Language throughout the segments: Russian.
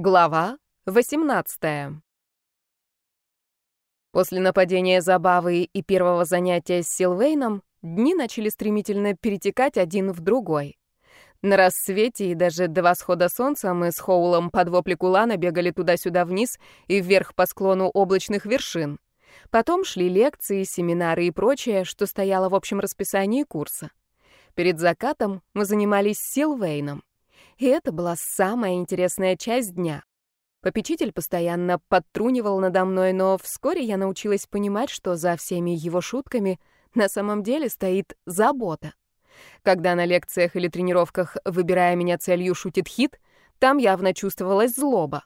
Глава 18. После нападения Забавы и первого занятия с Силвейном дни начали стремительно перетекать один в другой. На рассвете и даже до восхода солнца мы с Хоулом под вопли кулана бегали туда-сюда вниз и вверх по склону облачных вершин. Потом шли лекции, семинары и прочее, что стояло в общем расписании курса. Перед закатом мы занимались Силвейном. И это была самая интересная часть дня. Попечитель постоянно подтрунивал надо мной, но вскоре я научилась понимать, что за всеми его шутками на самом деле стоит забота. Когда на лекциях или тренировках, выбирая меня целью, шутит хит, там явно чувствовалась злоба.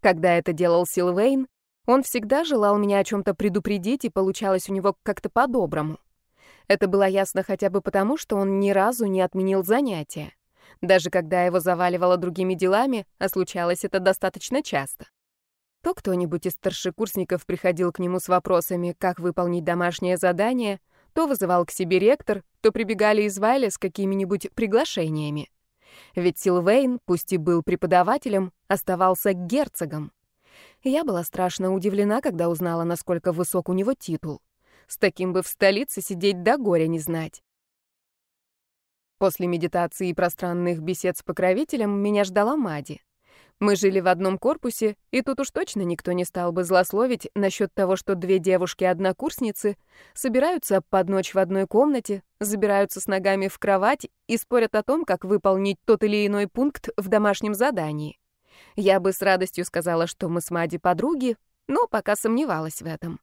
Когда это делал Силвейн, он всегда желал меня о чем-то предупредить, и получалось у него как-то по-доброму. Это было ясно хотя бы потому, что он ни разу не отменил занятия даже когда его заваливало другими делами, а случалось это достаточно часто. То кто-нибудь из старшекурсников приходил к нему с вопросами, как выполнить домашнее задание, то вызывал к себе ректор, то прибегали из Вайля с какими-нибудь приглашениями. Ведь Силвейн, пусть и был преподавателем, оставался герцогом. Я была страшно удивлена, когда узнала, насколько высок у него титул. С таким бы в столице сидеть до горя не знать. После медитации и пространных бесед с покровителем меня ждала Мади. Мы жили в одном корпусе, и тут уж точно никто не стал бы злословить насчет того, что две девушки-однокурсницы собираются под ночь в одной комнате, забираются с ногами в кровать и спорят о том, как выполнить тот или иной пункт в домашнем задании. Я бы с радостью сказала, что мы с Мади подруги, но пока сомневалась в этом.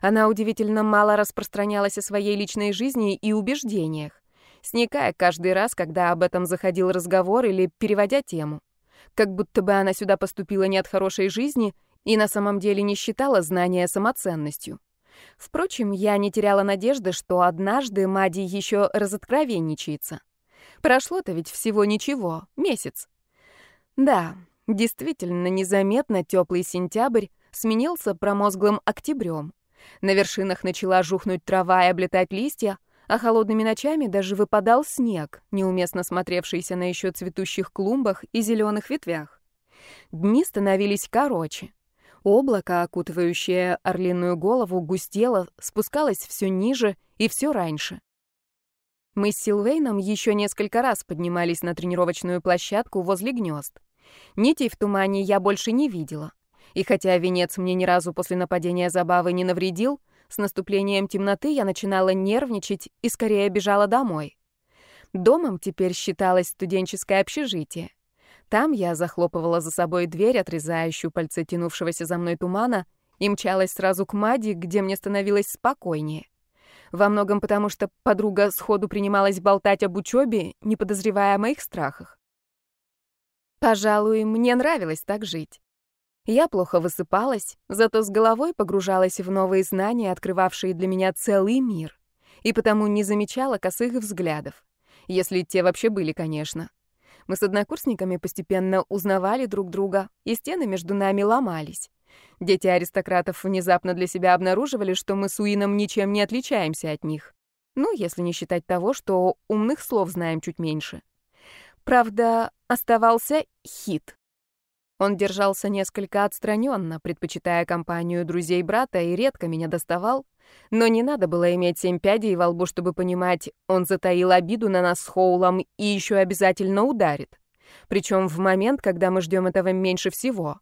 Она удивительно мало распространялась о своей личной жизни и убеждениях сникая каждый раз, когда об этом заходил разговор или переводя тему. Как будто бы она сюда поступила не от хорошей жизни и на самом деле не считала знания самоценностью. Впрочем, я не теряла надежды, что однажды Мади еще разоткровенничается. Прошло-то ведь всего ничего, месяц. Да, действительно незаметно теплый сентябрь сменился промозглым октябрем. На вершинах начала жухнуть трава и облетать листья, а холодными ночами даже выпадал снег, неуместно смотревшийся на еще цветущих клумбах и зеленых ветвях. Дни становились короче. Облако, окутывающее орлиную голову, густело, спускалось все ниже и все раньше. Мы с Силвейном еще несколько раз поднимались на тренировочную площадку возле гнезд. Нитей в тумане я больше не видела. И хотя венец мне ни разу после нападения забавы не навредил, с наступлением темноты я начинала нервничать и скорее бежала домой. Домом теперь считалось студенческое общежитие. Там я захлопывала за собой дверь, отрезающую пальцы тянувшегося за мной тумана, и мчалась сразу к Мади, где мне становилось спокойнее. Во многом потому, что подруга сходу принималась болтать об учебе, не подозревая о моих страхах. Пожалуй, мне нравилось так жить. Я плохо высыпалась, зато с головой погружалась в новые знания, открывавшие для меня целый мир, и потому не замечала косых взглядов. Если те вообще были, конечно. Мы с однокурсниками постепенно узнавали друг друга, и стены между нами ломались. Дети аристократов внезапно для себя обнаруживали, что мы с Уином ничем не отличаемся от них. Ну, если не считать того, что умных слов знаем чуть меньше. Правда, оставался хит. Он держался несколько отстраненно, предпочитая компанию друзей брата и редко меня доставал. Но не надо было иметь семь пядей во лбу, чтобы понимать, он затаил обиду на нас с Хоулом и еще обязательно ударит. Причем в момент, когда мы ждем этого меньше всего.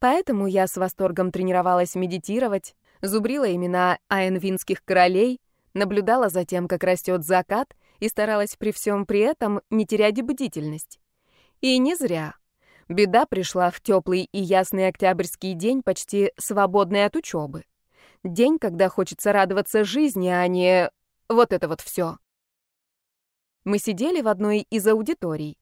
Поэтому я с восторгом тренировалась медитировать, зубрила имена аэнвинских королей, наблюдала за тем, как растет закат, и старалась при всем при этом не терять бдительность. И не зря. Беда пришла в теплый и ясный октябрьский день, почти свободный от учебы. День, когда хочется радоваться жизни, а не вот это вот все. Мы сидели в одной из аудиторий.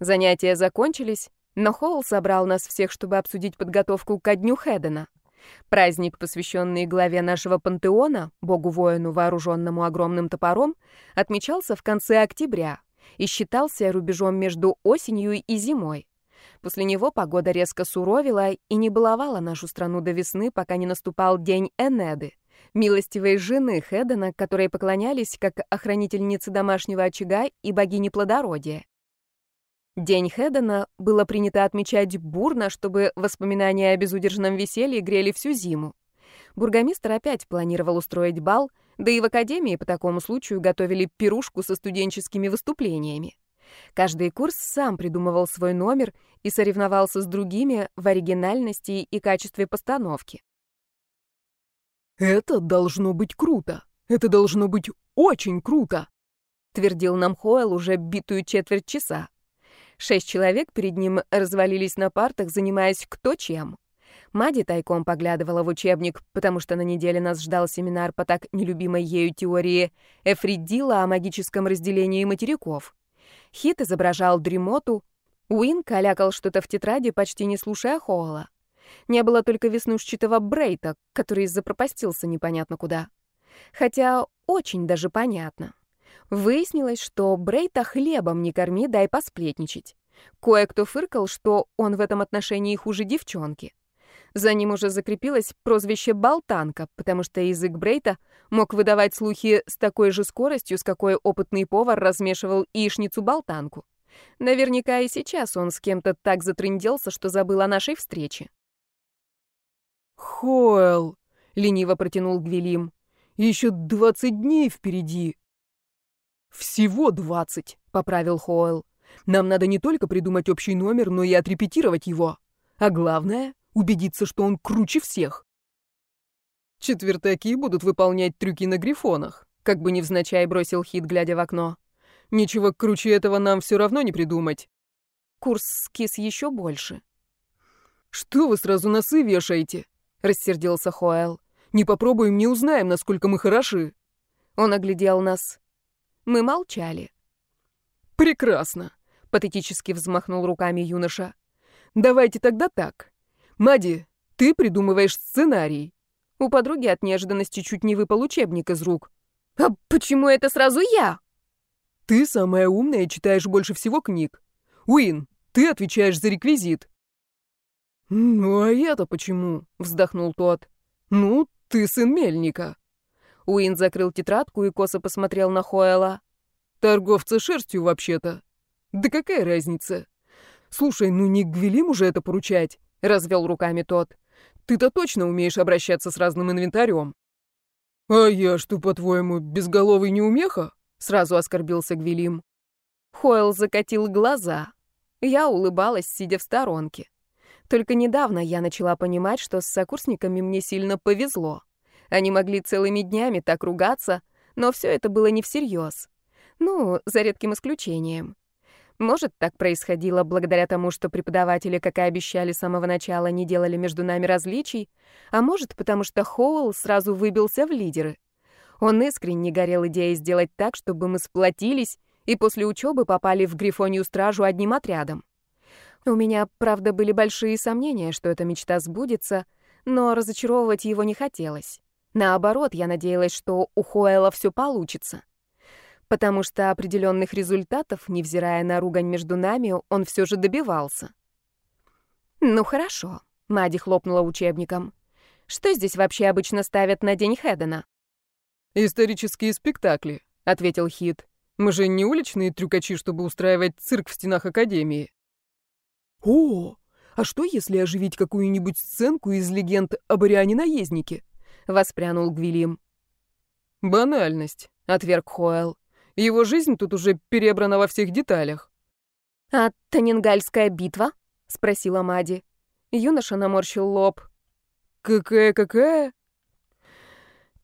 Занятия закончились, но Холл собрал нас всех, чтобы обсудить подготовку ко дню Хедена. Праздник, посвященный главе нашего пантеона, богу-воину, вооруженному огромным топором, отмечался в конце октября и считался рубежом между осенью и зимой. После него погода резко суровила и не баловала нашу страну до весны, пока не наступал день Энеды, милостивой жены Хедена, которой поклонялись как охранительницы домашнего очага и богини плодородия. День Хедена было принято отмечать бурно, чтобы воспоминания о безудержном веселье грели всю зиму. Бургомистр опять планировал устроить бал, да и в академии по такому случаю готовили пирушку со студенческими выступлениями. Каждый курс сам придумывал свой номер и соревновался с другими в оригинальности и качестве постановки. «Это должно быть круто! Это должно быть очень круто!» твердил нам Хойл уже битую четверть часа. Шесть человек перед ним развалились на партах, занимаясь кто чем. Мади тайком поглядывала в учебник, потому что на неделе нас ждал семинар по так нелюбимой ею теории Эфридила о магическом разделении материков. Хит изображал дремоту, Уин калякал что-то в тетради, почти не слушая Хоула. Не было только веснушчатого Брейта, который запропастился непонятно куда. Хотя очень даже понятно. Выяснилось, что Брейта хлебом не корми, дай посплетничать. Кое-кто фыркал, что он в этом отношении хуже девчонки. За ним уже закрепилось прозвище «болтанка», потому что язык Брейта мог выдавать слухи с такой же скоростью, с какой опытный повар размешивал яичницу-болтанку. Наверняка и сейчас он с кем-то так затрынделся, что забыл о нашей встрече. «Хойл!» — лениво протянул Гвелим. «Еще двадцать дней впереди!» «Всего двадцать!» — поправил Хойл. «Нам надо не только придумать общий номер, но и отрепетировать его. А главное — убедиться, что он круче всех». «Четвертаки будут выполнять трюки на грифонах», — как бы невзначай бросил Хит, глядя в окно. «Ничего круче этого нам все равно не придумать». Курс скис еще больше. «Что вы сразу носы вешаете?» — рассердился Хоэл. «Не попробуем, не узнаем, насколько мы хороши». Он оглядел нас. Мы молчали. «Прекрасно», — патетически взмахнул руками юноша. «Давайте тогда так. Мади, ты придумываешь сценарий». У подруги от неожиданности чуть не выпал учебник из рук. «А почему это сразу я?» «Ты самая умная и читаешь больше всего книг. Уин, ты отвечаешь за реквизит». «Ну, а я-то почему?» — вздохнул тот. «Ну, ты сын мельника». Уин закрыл тетрадку и косо посмотрел на Хоэла. «Торговца шерстью, вообще-то. Да какая разница? Слушай, ну не Гвелим уже это поручать?» — развел руками тот. «Ты-то точно умеешь обращаться с разным инвентарем». «А я что, по-твоему, безголовый неумеха?» — сразу оскорбился Гвелим. Хойл закатил глаза. Я улыбалась, сидя в сторонке. Только недавно я начала понимать, что с сокурсниками мне сильно повезло. Они могли целыми днями так ругаться, но все это было не всерьез. Ну, за редким исключением. Может, так происходило благодаря тому, что преподаватели, как и обещали с самого начала, не делали между нами различий, а может, потому что Хоул сразу выбился в лидеры. Он искренне горел идеей сделать так, чтобы мы сплотились и после учебы попали в Грифонию стражу одним отрядом. У меня, правда, были большие сомнения, что эта мечта сбудется, но разочаровывать его не хотелось. Наоборот, я надеялась, что у Хоэла все получится. Потому что определенных результатов, невзирая на ругань между нами, он все же добивался. «Ну хорошо», — Мади хлопнула учебником. «Что здесь вообще обычно ставят на День Хедена?» «Исторические спектакли», — ответил Хит. «Мы же не уличные трюкачи, чтобы устраивать цирк в стенах Академии». «О, а что, если оживить какую-нибудь сценку из легенд об Ариане-наезднике?» — воспрянул Гвилим. «Банальность», — отверг Хоэл. «Его жизнь тут уже перебрана во всех деталях». «А Танингальская битва?» — спросила Мади. Юноша наморщил лоб. «Какая-какая?»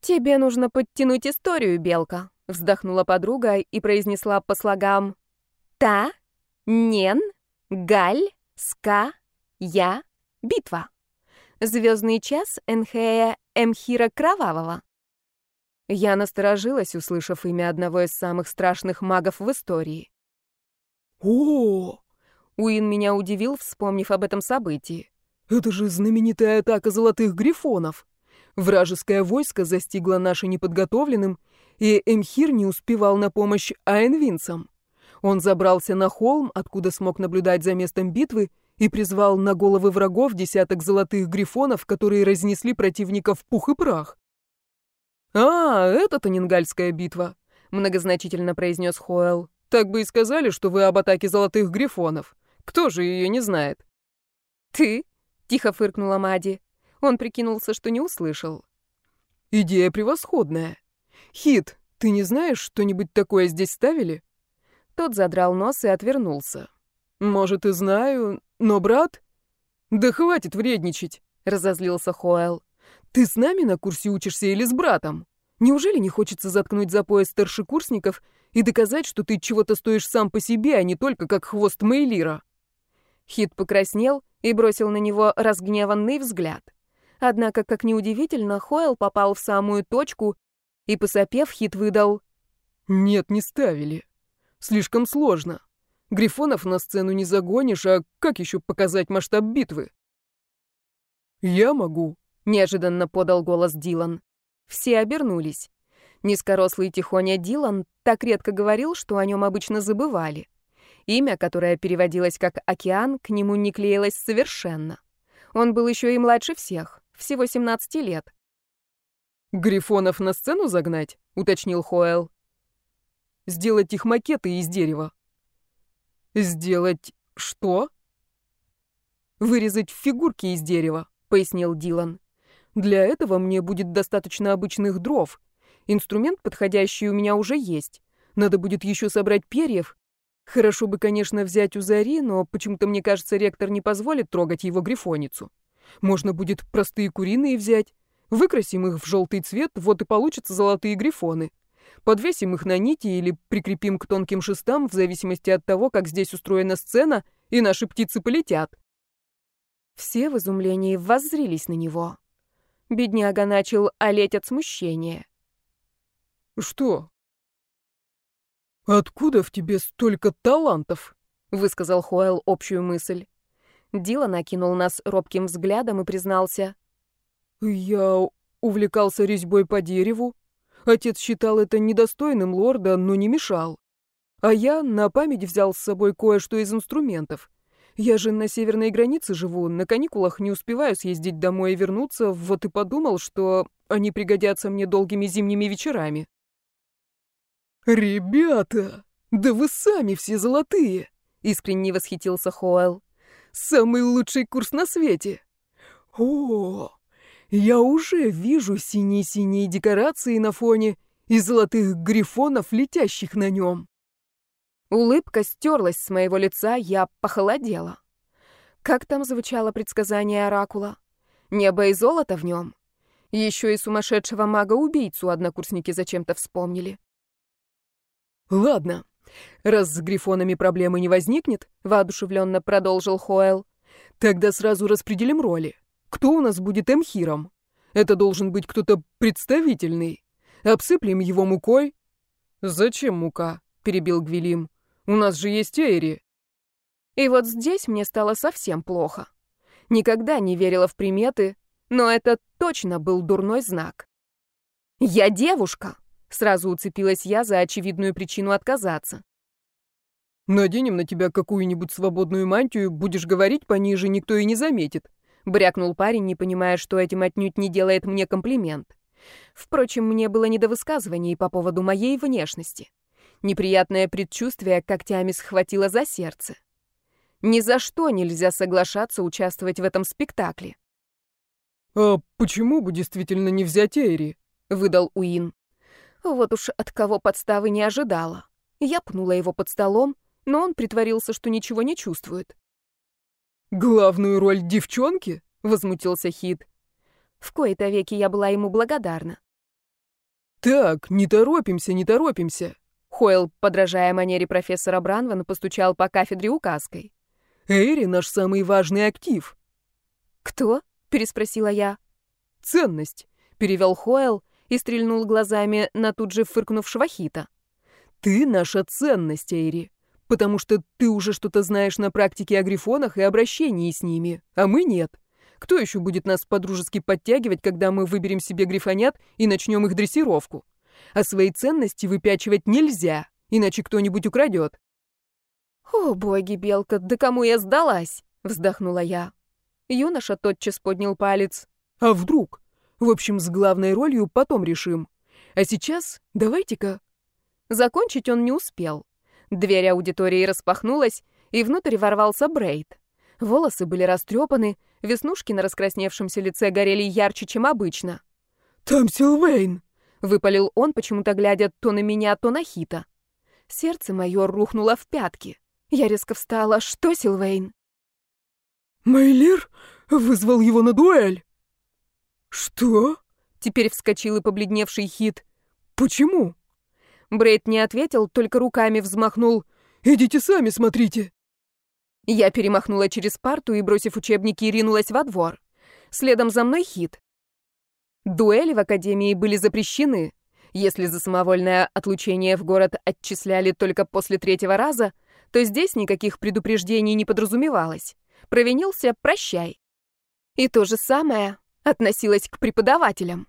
«Тебе нужно подтянуть историю, Белка», — вздохнула подруга и произнесла по слогам. «Та, Нен, Галь, Ска, Я, Битва. Звездный час Энхея Эмхира Кровавого. Я насторожилась, услышав имя одного из самых страшных магов в истории. О! Уин меня удивил, вспомнив об этом событии. Это же знаменитая атака золотых грифонов. Вражеское войско застигло наше неподготовленным, и Эмхир не успевал на помощь Айнвинцам. Он забрался на холм, откуда смог наблюдать за местом битвы, и призвал на головы врагов десяток золотых грифонов, которые разнесли противников в пух и прах. «А, это Танингальская битва», — многозначительно произнес Хоэл. Так бы и сказали, что вы об атаке золотых грифонов. Кто же ее не знает? Ты? Тихо фыркнула Мади. Он прикинулся, что не услышал. Идея превосходная. Хит, ты не знаешь, что-нибудь такое здесь ставили? Тот задрал нос и отвернулся. Может, и знаю, но брат... Да хватит вредничать, разозлился Хоэл. Ты с нами на курсе учишься или с братом? Неужели не хочется заткнуть за пояс старшекурсников и доказать, что ты чего-то стоишь сам по себе, а не только как хвост Мейлира?» Хит покраснел и бросил на него разгневанный взгляд. Однако, как неудивительно, Хойл попал в самую точку и, посопев, Хит выдал «Нет, не ставили. Слишком сложно. Грифонов на сцену не загонишь, а как еще показать масштаб битвы?» «Я могу», — неожиданно подал голос Дилан. Все обернулись. Низкорослый тихоня Дилан так редко говорил, что о нем обычно забывали. Имя, которое переводилось как «океан», к нему не клеилось совершенно. Он был еще и младше всех, всего 17 лет. «Грифонов на сцену загнать?» — уточнил Хоэл. «Сделать их макеты из дерева». «Сделать что?» «Вырезать фигурки из дерева», — пояснил Дилан. Для этого мне будет достаточно обычных дров. Инструмент подходящий у меня уже есть. Надо будет еще собрать перьев. Хорошо бы, конечно, взять у Зари, но почему-то мне кажется, ректор не позволит трогать его грифоницу. Можно будет простые куриные взять. Выкрасим их в желтый цвет, вот и получатся золотые грифоны. Подвесим их на нити или прикрепим к тонким шестам, в зависимости от того, как здесь устроена сцена, и наши птицы полетят. Все в изумлении воззрились на него. Бедняга начал олеть от смущения. «Что? Откуда в тебе столько талантов?» — высказал Хоэл общую мысль. Дилан накинул нас робким взглядом и признался. «Я увлекался резьбой по дереву. Отец считал это недостойным лорда, но не мешал. А я на память взял с собой кое-что из инструментов. Я же на северной границе живу, на каникулах не успеваю съездить домой и вернуться, вот и подумал, что они пригодятся мне долгими зимними вечерами. «Ребята, да вы сами все золотые!» — искренне восхитился Хоэл. «Самый лучший курс на свете!» «О, я уже вижу синие-синие декорации на фоне и золотых грифонов, летящих на нем. Улыбка стерлась с моего лица, я похолодела. Как там звучало предсказание Оракула? Небо и золото в нем. Еще и сумасшедшего мага-убийцу однокурсники зачем-то вспомнили. «Ладно, раз с грифонами проблемы не возникнет», — воодушевленно продолжил Хоэл, «тогда сразу распределим роли. Кто у нас будет эмхиром? Это должен быть кто-то представительный. Обсыплем его мукой». «Зачем мука?» — перебил Гвилим. У нас же есть Эйри. И вот здесь мне стало совсем плохо. Никогда не верила в приметы, но это точно был дурной знак. «Я девушка!» — сразу уцепилась я за очевидную причину отказаться. «Наденем на тебя какую-нибудь свободную мантию, будешь говорить пониже, никто и не заметит», — брякнул парень, не понимая, что этим отнюдь не делает мне комплимент. Впрочем, мне было не до высказываний по поводу моей внешности. Неприятное предчувствие когтями схватило за сердце. Ни за что нельзя соглашаться участвовать в этом спектакле. «А почему бы действительно не взять Эйри?» — выдал Уин. Вот уж от кого подставы не ожидала. Я пнула его под столом, но он притворился, что ничего не чувствует. «Главную роль девчонки?» — возмутился Хит. В кои-то веки я была ему благодарна. «Так, не торопимся, не торопимся. Хойл, подражая манере профессора Бранвана, постучал по кафедре указкой. «Эйри — наш самый важный актив». «Кто?» — переспросила я. «Ценность», — перевел Хойл и стрельнул глазами на тут же фыркнувшего Хита. «Ты наша ценность, Эйри, потому что ты уже что-то знаешь на практике о грифонах и обращении с ними, а мы нет. Кто еще будет нас подружески подтягивать, когда мы выберем себе грифонят и начнем их дрессировку?» А свои ценности выпячивать нельзя, иначе кто-нибудь украдет. «О, боги, Белка, да кому я сдалась?» — вздохнула я. Юноша тотчас поднял палец. «А вдруг? В общем, с главной ролью потом решим. А сейчас давайте-ка...» Закончить он не успел. Дверь аудитории распахнулась, и внутрь ворвался Брейд. Волосы были растрепаны, веснушки на раскрасневшемся лице горели ярче, чем обычно. «Там Силвейн!» — выпалил он, почему-то глядя то на меня, то на Хита. Сердце мое рухнуло в пятки. Я резко встала. «Что, Силвейн?» «Мейлир вызвал его на дуэль!» «Что?» — теперь вскочил и побледневший Хит. «Почему?» Брейд не ответил, только руками взмахнул. «Идите сами, смотрите!» Я перемахнула через парту и, бросив учебники, ринулась во двор. Следом за мной хит. Дуэли в академии были запрещены. Если за самовольное отлучение в город отчисляли только после третьего раза, то здесь никаких предупреждений не подразумевалось. Провинился — прощай. И то же самое относилось к преподавателям.